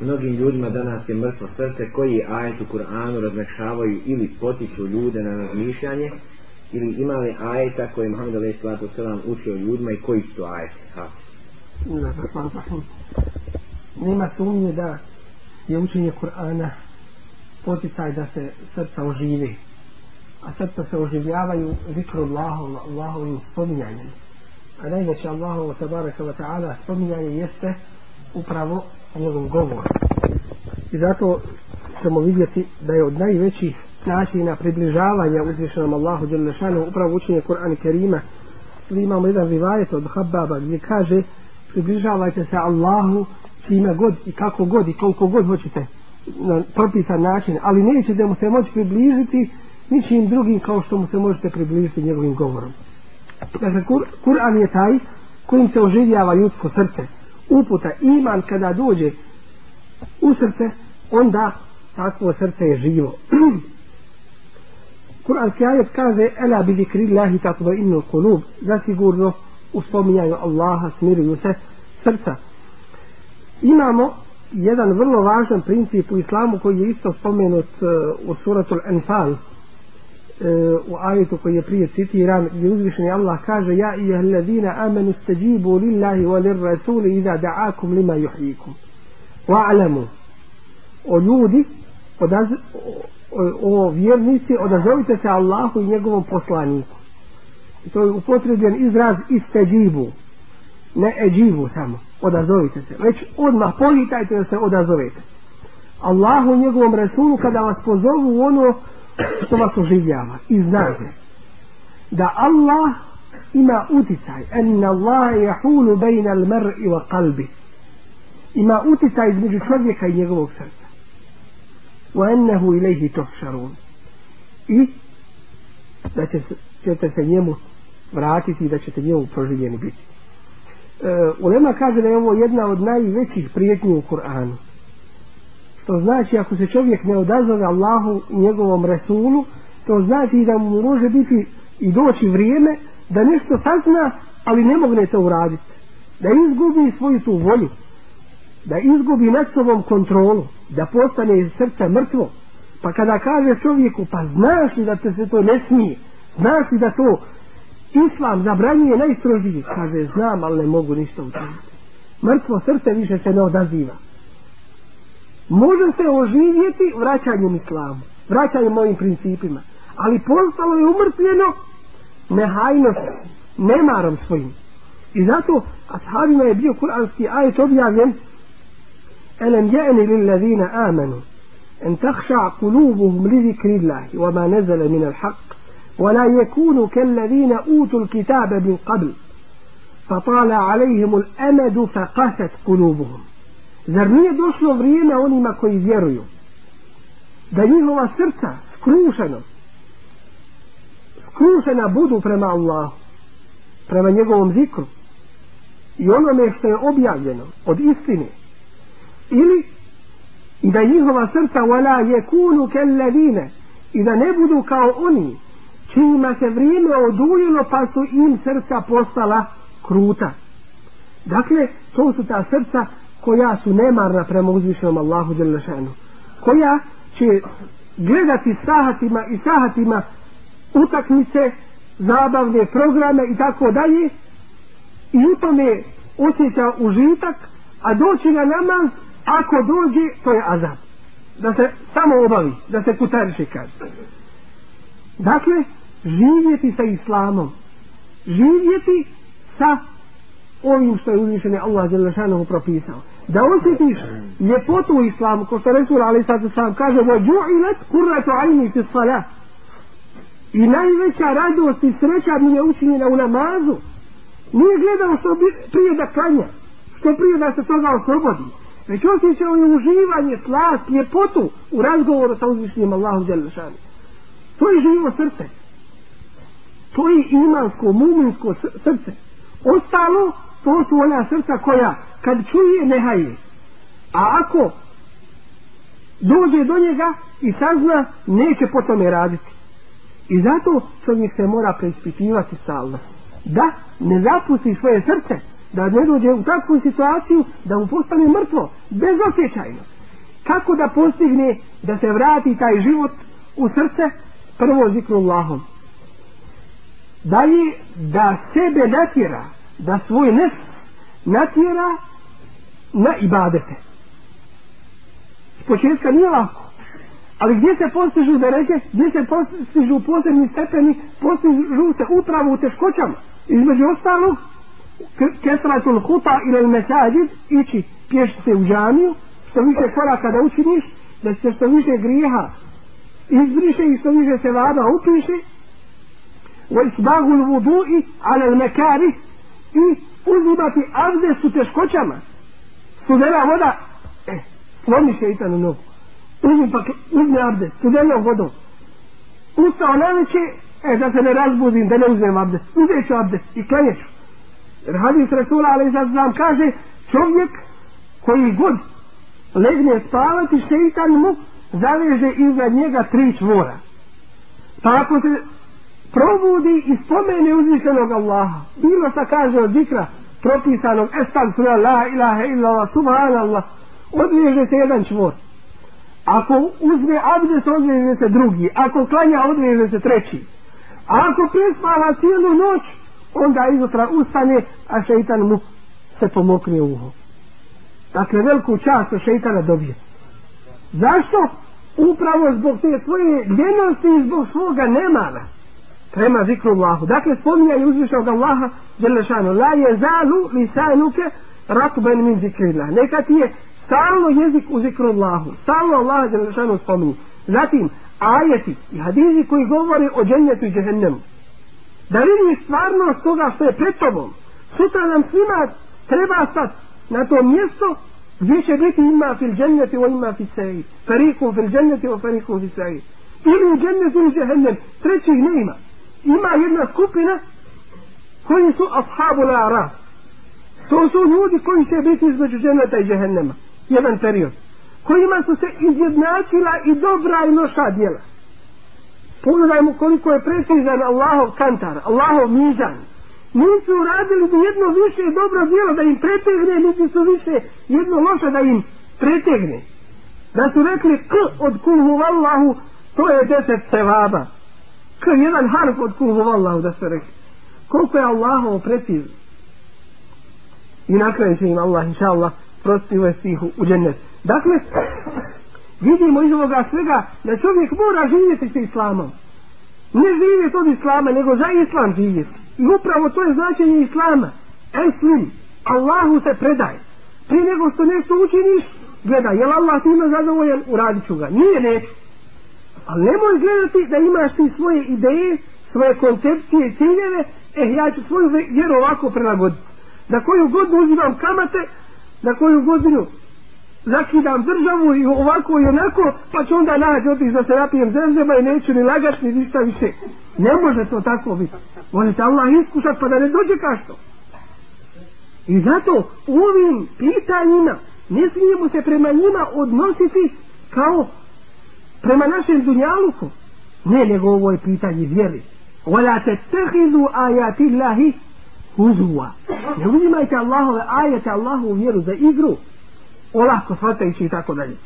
Mnogim ljudima danas je mrtvo srce koji ajet u Kur'anu razmešavaju ili potiču ljude na razmišljanje ili imali ajeta koje je Muhammed a.s. učio ljudima i koji su ajeti? Nema sumnje da je učenje Kur'ana poticaj da se srca oživi. A srca se oživljavaju zikru Allahom, Allahovim spominjanjem. A najveće Allahovo tabaraka wa ta'ala spominjanje jeste upravo njegov govor. I zato ćemo vidjeti da je od najvećih načina približavanja uzvišenom Allahu Đelešanu upravo učenje Kur'ana Kerima. Mi imamo jedan rivajet od Hababa gdje kaže približavajte se Allahu čime god i kako god i koliko god hoćete na propisan način, ali nećete mu se moći približiti ničim drugim kao što mu se možete približiti njegovim govorom. Dakle, Kur'an je taj kojim se oživljava ljudsko srce. Uputa, iman kada dođe u srce, onda takvo srce je živo. Kur'anski ajet kaže Ela bi zikri Allahi tatva innu kulub zasigurno u spominjanju Allaha smiruju se srca. Imamo jedan vrlo važan princip u islamu koji je isto spomenut uh, u suratul Anfal uh, u ajetu koji je prije citiran gdje uzvišeni Allah kaže Ja i ahledina amenu stajibu lillahi wa lir rasuli iza da'akum lima juhikum wa'alamu o ljudi odaz, o, o vjernici odazovite se Allahu i njegovom poslaniku. I to je upotrebljen izraz isteđibu ne eđibu samo. Odazovite se. Već odmah politajte da se odazovete. Allahu i njegovom Resulu kada vas pozovu ono što vas oživljava. I znate da Allah ima uticaj en Allah jahulu bejna al mar'i wa qalbi. Ima uticaj između čovjeka i njegovog srca. Wa ennehu ilaihi tuhšarun i da će, ćete se njemu vratiti i da ćete njemu proživljeni biti. E, Ulema kaže da je ovo jedna od najvećih prijetnji u Kur'anu to znači ako se čovjek ne odazove Allahu i njegovom Resulu to znači da mu može biti i doći vrijeme da nešto sazna ali ne mogne to uraditi. Da izgubi svoju tu volju. Da izgubi nad sobom kontrolu. Da postane iz srca mrtvo. Pa kada kaže čovjeku pa znaš li da te se to ne smije? Znaš li da to islam zabranjuje najstrožiji kaže znam ali ne mogu ništa učiniti. Mrtvo srce više se ne odaziva može se oživjeti vraćanjem islamu vraćanjem mojim principima ali postalo je umrtvljeno nehajnost nemarom svojim i zato ashabima je bio kuranski ajet objavljen ألم يأن للذين آمنوا أن تخشع قلوبهم لذكر الله وما نزل من الحق ولا يكونوا كالذين أوتوا الكتاب من قبل فطال عليهم الأمد فقست قلوبهم Zar nije došlo vrijeme onima koji vjeruju da njihova srca skrušeno skrušena budu prema Allahu prema njegovom zikru i onome što je objavljeno od istine? Ili i da njihova srca wala yekunu kelladine i da ne budu kao oni čijima se vrijeme oduljilo pa su im srca postala kruta. Dakle to su ta srca koja su nemarna prema uzvišenom Allahu Đelešanu koja će gledati sahatima i sahatima utakmice zabavne programe i tako dalje i u tome osjeća užitak a doći na namaz ako dođe, to je azab. Da se samo obavi, da se kutariše kaže. Dakle, živjeti sa islamom, živjeti sa onim što je uzvišeni Allah Đelešanohu propisao. Da osjetiš ljepotu islamu, ko što Resul Ali Sadu Sam kaže, vođu'ilat kurratu ajni fi salah. I najveća radost i sreća mi je učinjena u namazu. Nije gledao što bi prije da klanja, što prije da se toga oslobodi. Već osjećao je uživanje, slast, ljepotu u razgovoru sa uzvišnjim Allahom Đelešanu. To je živo srce. To je imansko, muminsko srce. Ostalo to su ona srca koja kad čuje nehaje. A ako dođe do njega i sazna, neće po tome raditi. I zato čovjek se mora preispitivati stalno. Da ne zapusti svoje srce, da ne dođe u takvu situaciju da mu postane mrtvo, bezosjećajno. Kako da postigne da se vrati taj život u srce prvo zikrullahom. Dalje da sebe natjera, da svoj nes natjera na ibadete. S početka nije lako. Ali gdje se postižu dereke, gdje se postižu posebni stepeni, postižu se upravo u teškoćama. Između ostalog, kesratul huta ili mesađid, ići pješti se u džamiju, što više koraka da učiniš, da se što više grijeha izbriše i što više se vada upiše, wa isbagul vudu'i ala al-makari i uzimati abdest u teškoćama. Studena voda, e, slomi šeitan u nogu. Uzmi pa uzmi abdest, studenom vodom. Ustao najveće, e, da se ne razbudim, da ne uzmem abdest. Uzet ću abdest i klanjeću. Jer hadis Rasula, ali sad znam, kaže, čovjek koji god legne spavati, šeitan mu zaveže iza njega tri čvora. Pa ako se probudi i spomene uzvišenog Allaha, bilo šta kaže od zikra, propisanog estagfira la ilaha illallah subhanallah odveže se jedan čvor. Ako uzme abdes odveže se drugi. Ako klanja odveže se treći. A ako prespava cijelu noć onda izutra ustane a šeitan mu se pomokne uho. Dakle veliku čast šeitana dobije. Zašto? upravo zbog te svoje ljenosti i zbog svoga nemana prema zikru Allahu. Dakle, spominjanje uzvišnog Allaha, Đelešanu, la je zalu lisanuke ratben min zikrillah. Neka ti je stalno jezik u zikru Allahu. Stalno Allah Đelešanu spominje. Zatim, ajeti i hadizi koji govore o džennetu i džehennemu. Da vidiš stvarnost toga što je pred tobom. Sutra nam svima treba stati na to mjesto gdje će biti ima fil dženneti o ima fil seji. Farikum fil dženneti o farikum fil seji. Ili u džennetu ili džehennem. Trećih ne ima ima jedna skupina koji su ashabu lara to su ljudi koji će biti između dženeta i džehennema. Jedan period. Kojima su se izjednačila i dobra i loša djela. Pogledajmo koliko je precizan Allahov kantar Allahov mizan. Nisu uradili ni jedno više dobro djelo da im pretegne niti su više jedno loše da im pretegne. Da su rekli k od kulhu vallahu to je deset sevaba kao jedan harf od kulhu vallahu da se rekli. Koliko je Allahovo precizno i na kraju će im Allah inša Allah prostio je stihu u džennet. Dakle vidimo iz ovoga svega da čovjek mora živjeti sa islamom. Ne živjeti od islama nego za islam živjeti. I upravo to je značenje islama. Eslim Allahu se predaj prije nego što nešto učiniš gledaj, je li Allah ti ima zadovoljan? Uradit ću ga, nije neću Ali nemoj gledati da imaš ti svoje ideje, svoje koncepcije i ciljeve, eh, ja ću svoju vjeru ovako prilagoditi. Na koju godinu uzimam kamate, na koju godinu zakidam državu i ovako i onako, pa ću onda naći otići da se napijem zemzema i neću ni lagati ni ništa više. Ne može to tako biti. Možete Allah iskušat pa da ne dođe kašto. I zato u ovim pitanjima ne smijemo se prema njima odnositi kao prema našem dunjaluku? Ne nego ovo je pitanje vjeri wala tattakhidhu ayati llahi huzwa ne uzimajte Allahove ajete Allahu vjeru za igru. Olako shvatajući i tako dalje